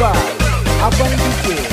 By Abang DJ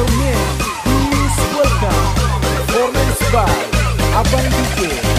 welcome? Mil Miss World Performance Abang Dikir